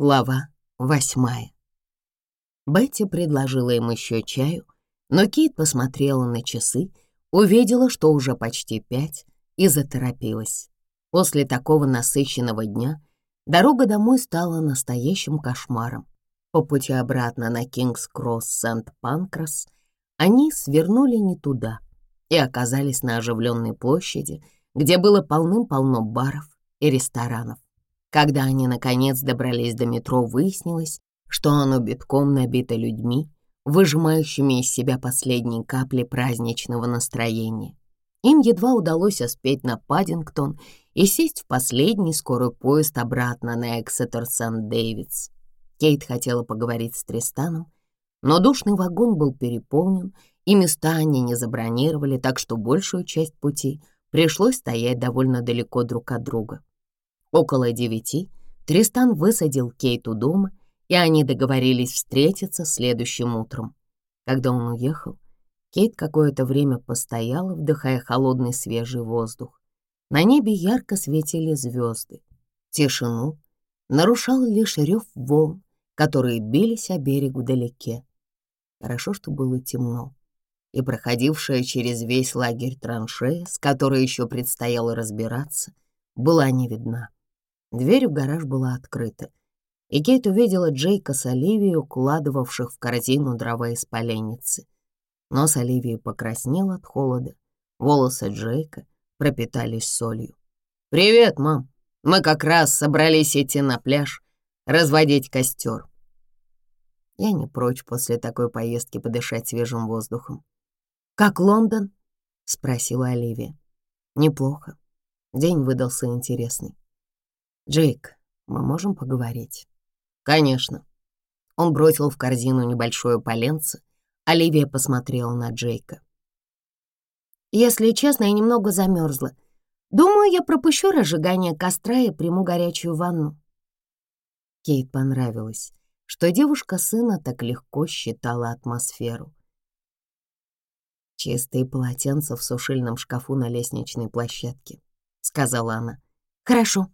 Глава восьмая. Бетти предложила им еще чаю, но Кит посмотрела на часы, увидела, что уже почти пять, и заторопилась. После такого насыщенного дня дорога домой стала настоящим кошмаром. По пути обратно на Кингс-Кросс-Сент-Панкрас они свернули не туда и оказались на оживленной площади, где было полным-полно баров и ресторанов. Когда они, наконец, добрались до метро, выяснилось, что оно битком набито людьми, выжимающими из себя последние капли праздничного настроения. Им едва удалось успеть на Паддингтон и сесть в последний скорый поезд обратно на Эксетер сан дэвидс Кейт хотела поговорить с Тристаном, но душный вагон был переполнен, и места они не забронировали, так что большую часть пути пришлось стоять довольно далеко друг от друга. Около девяти Тристан высадил Кейту дома, и они договорились встретиться следующим утром. Когда он уехал, Кейт какое-то время постояла, вдыхая холодный свежий воздух. На небе ярко светили звезды. Тишину нарушал лишь рев волн, которые бились о берег вдалеке. Хорошо, что было темно, и проходившая через весь лагерь траншея, с которой еще предстояло разбираться, была не видна. Дверь в гараж была открыта, и Кейт увидела Джейка с Оливией, укладывавших в корзину дрова из поленницы. Нос Оливии покраснел от холода, волосы Джейка пропитались солью. «Привет, мам! Мы как раз собрались идти на пляж, разводить костер». Я не прочь после такой поездки подышать свежим воздухом. «Как Лондон?» — спросила Оливия. «Неплохо. День выдался интересный. «Джейк, мы можем поговорить?» «Конечно». Он бросил в корзину небольшое поленце. Оливия посмотрела на Джейка. «Если честно, я немного замерзла. Думаю, я пропущу разжигание костра и приму горячую ванну». Кейт понравилось, что девушка сына так легко считала атмосферу. «Чистые полотенца в сушильном шкафу на лестничной площадке», — сказала она. «Хорошо»,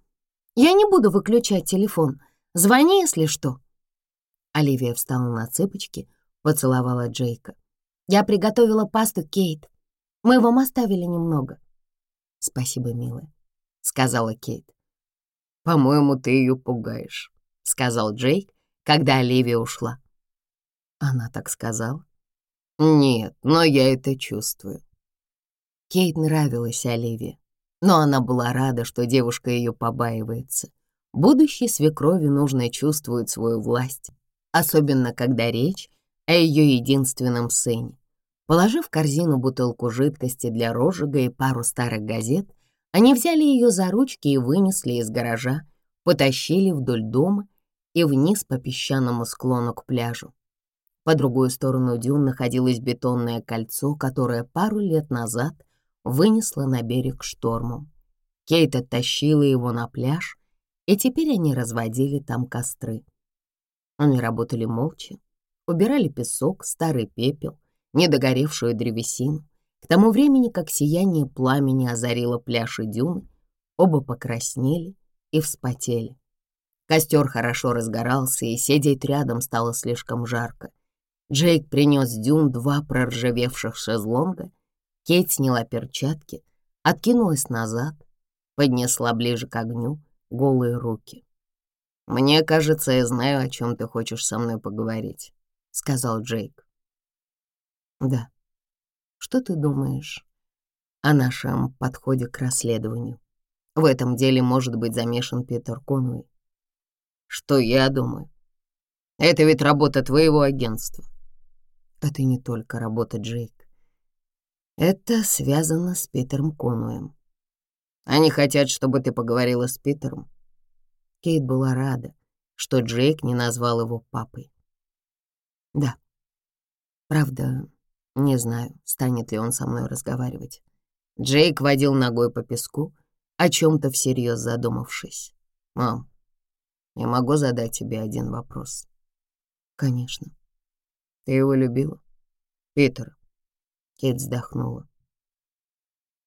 я не буду выключать телефон. Звони, если что». Оливия встала на цыпочки, поцеловала Джейка. «Я приготовила пасту, Кейт. Мы вам оставили немного». «Спасибо, милая», — сказала Кейт. «По-моему, ты ее пугаешь», — сказал Джейк, когда Оливия ушла. Она так сказала? «Нет, но я это чувствую». Кейт нравилась Оливии но она была рада, что девушка ее побаивается. Будущей свекрови нужно чувствовать свою власть, особенно когда речь о ее единственном сыне. Положив в корзину бутылку жидкости для розжига и пару старых газет, они взяли ее за ручки и вынесли из гаража, потащили вдоль дома и вниз по песчаному склону к пляжу. По другую сторону дюн находилось бетонное кольцо, которое пару лет назад вынесла на берег шторму. Кейт оттащила его на пляж, и теперь они разводили там костры. Они работали молча, убирали песок, старый пепел, недогоревшую древесину. К тому времени, как сияние пламени озарило пляж и дюны, оба покраснели и вспотели. Костер хорошо разгорался, и сидеть рядом стало слишком жарко. Джейк принес дюн два проржавевших шезлонга — Кейт сняла перчатки, откинулась назад, поднесла ближе к огню голые руки. «Мне кажется, я знаю, о чем ты хочешь со мной поговорить», — сказал Джейк. «Да. Что ты думаешь о нашем подходе к расследованию? В этом деле может быть замешан Питер Конуэй». «Что я думаю? Это ведь работа твоего агентства». «Это не только работа Джейк. Это связано с Питером Конуэм. Они хотят, чтобы ты поговорила с Питером. Кейт была рада, что Джейк не назвал его папой. Да. Правда, не знаю, станет ли он со мной разговаривать. Джейк водил ногой по песку, о чем-то всерьез задумавшись. «Мам, я могу задать тебе один вопрос?» «Конечно». «Ты его любила?» «Питер?» Кейт вздохнула.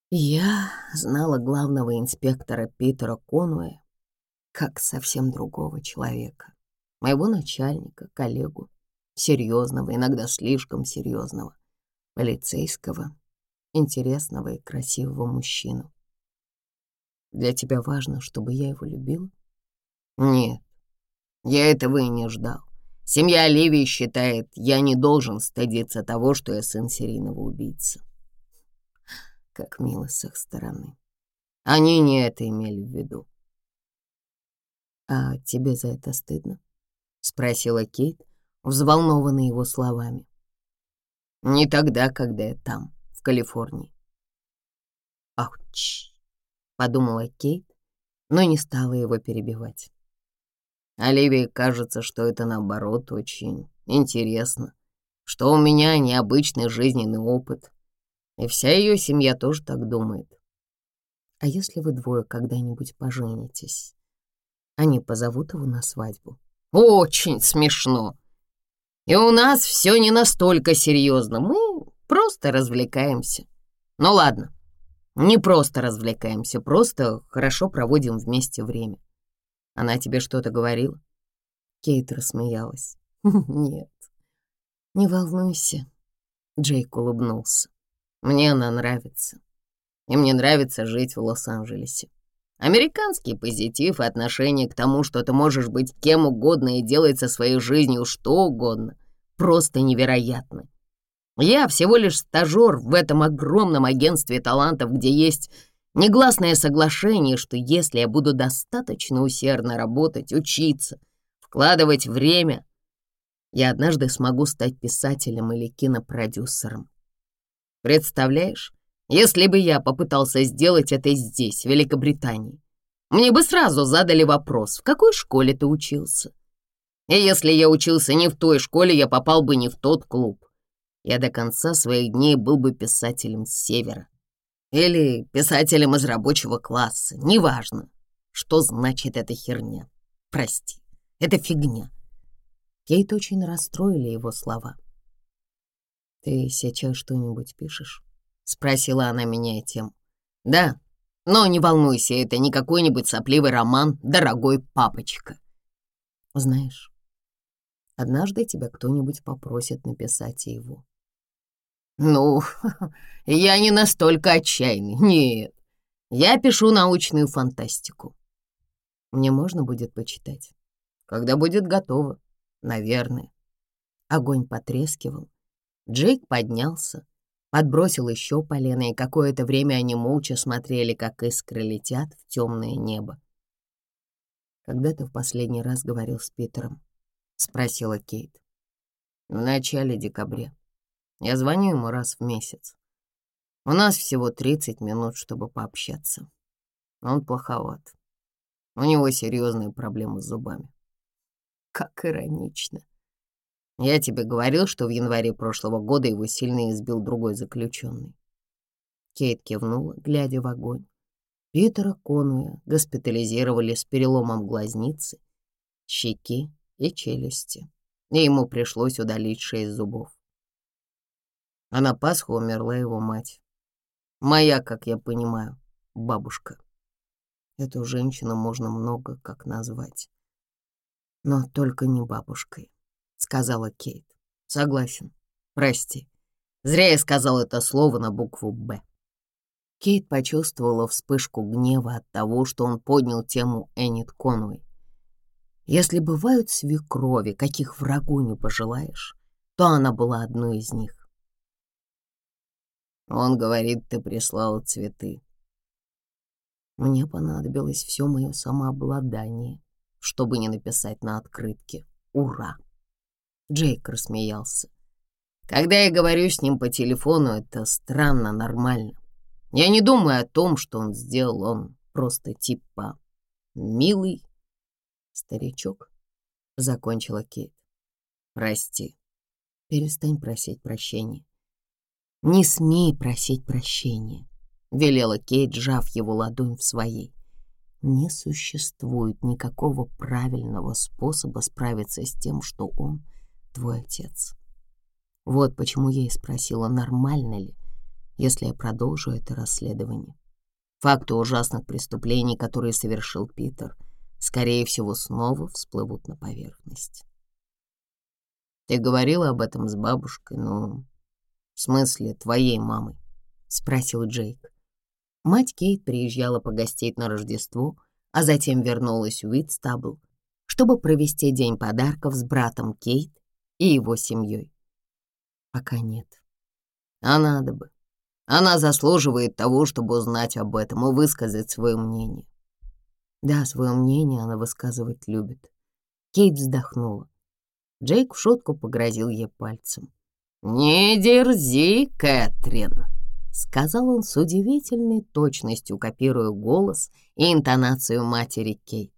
Я знала главного инспектора Питера Конуэ как совсем другого человека. Моего начальника, коллегу, серьезного, иногда слишком серьезного, полицейского, интересного и красивого мужчину. Для тебя важно, чтобы я его любил? Нет, я этого и не ждал. Семья Оливии считает, я не должен стыдиться того, что я сын серийного убийцы. Как мило с их стороны. Они не это имели в виду. «А тебе за это стыдно?» — спросила Кейт, взволнованная его словами. «Не тогда, когда я там, в Калифорнии». «Ауч!» — подумала Кейт, но не стала его перебивать. Оливии кажется, что это, наоборот, очень интересно, что у меня необычный жизненный опыт, и вся ее семья тоже так думает. А если вы двое когда-нибудь поженитесь, они позовут его на свадьбу? Очень смешно. И у нас все не настолько серьезно, мы просто развлекаемся. Ну ладно, не просто развлекаемся, просто хорошо проводим вместе время. Она тебе что-то говорила?» Кейт рассмеялась. «Нет, не волнуйся», — Джейк улыбнулся. «Мне она нравится, и мне нравится жить в Лос-Анджелесе. Американский позитив и отношение к тому, что ты можешь быть кем угодно и делать со своей жизнью что угодно, просто Негласное соглашение, что если я буду достаточно усердно работать, учиться, вкладывать время, я однажды смогу стать писателем или кинопродюсером. Представляешь, если бы я попытался сделать это здесь, в Великобритании, мне бы сразу задали вопрос, в какой школе ты учился? И если я учился не в той школе, я попал бы не в тот клуб. Я до конца своих дней был бы писателем с севера. Или писателем из рабочего класса, неважно. Что значит эта херня? Прости, это фигня. Кейт очень расстроили его слова. «Ты сейчас что-нибудь пишешь?» — спросила она меня тем. «Да, но не волнуйся, это не какой-нибудь сопливый роман, дорогой папочка». «Знаешь, однажды тебя кто-нибудь попросит написать его. Ну, я не настолько отчаянный, нет. Я пишу научную фантастику. Мне можно будет почитать. Когда будет готово, наверное. Огонь потрескивал. Джейк поднялся, подбросил еще полено, и какое-то время они молча смотрели, как искры летят в темное небо. «Когда ты в последний раз говорил с Питером?» — спросила Кейт. «В начале декабря», я звоню ему раз в месяц. У нас всего 30 минут, чтобы пообщаться. Он плоховат. У него серьезные проблемы с зубами. Как иронично. Я тебе говорил, что в январе прошлого года его сильно избил другой заключенный. Кейт кивнула, глядя в огонь. Питера Конуя госпитализировали с переломом глазницы, щеки и челюсти, и ему пришлось удалить шесть зубов. А на Пасху умерла его мать. Моя, как я понимаю, бабушка. Эту женщину можно много как назвать. Но только не бабушкой, сказала Кейт. Согласен. Прости. Зря я сказал это слово на букву «Б». Кейт почувствовала вспышку гнева от того, что он поднял тему Эннет Конуэй. Если бывают свекрови, каких врагу не пожелаешь, то она была одной из них. Он говорит, ты прислала цветы. Мне понадобилось все мое самообладание, чтобы не написать на открытке «Ура!». Джейк рассмеялся. Когда я говорю с ним по телефону, это странно нормально. Я не думаю о том, что он сделал. Он просто типа милый старичок, — закончила Кейт. Прости. Перестань просить прощения. «Не смей просить прощения», — велела Кейт, сжав его ладонь в своей. «Не существует никакого правильного способа справиться с тем, что он твой отец». Вот почему я и спросила, нормально ли, если я продолжу это расследование. Факты ужасных преступлений, которые совершил Питер, скорее всего, снова всплывут на поверхность. Ты говорила об этом с бабушкой, но в смысле, твоей мамы?» — спросил Джейк. Мать Кейт приезжала погостить на Рождество, а затем вернулась в Уитстабл, чтобы провести день подарков с братом Кейт и его семьей. «Пока нет. А надо бы. Она заслуживает того, чтобы узнать об этом и высказать свое мнение». Да, свое мнение она высказывать любит. Кейт вздохнула. Джейк в шутку погрозил ей пальцем. «Не дерзи, Кэтрин!» — сказал он с удивительной точностью, копируя голос и интонацию матери Кейт.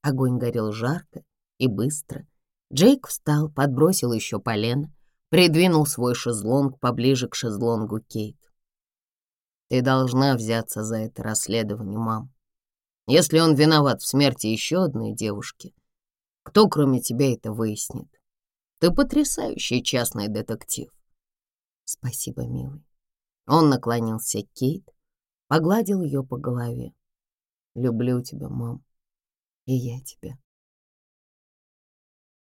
Огонь горел жарко и быстро. Джейк встал, подбросил еще полено, придвинул свой шезлонг поближе к шезлонгу Кейт. «Ты должна взяться за это расследование, мам. Если он виноват в смерти еще одной девушки, кто кроме тебя это выяснит?» Ты потрясающий частный детектив. Спасибо, милый. Он наклонился к Кейт, погладил ее по голове. Люблю тебя, мам. И я тебя.